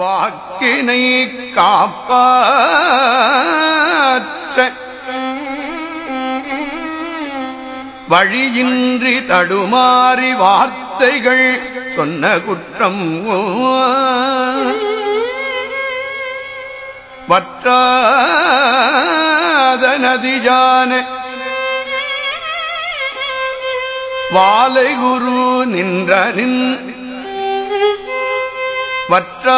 வாக்கினை காப்பாற்ற வழியின்றி தடுமாறி வார்த்தைகள் சொன்ன குற்றம் வற்றாத நதியான வாலை குரு நின்ற நின் வற்ற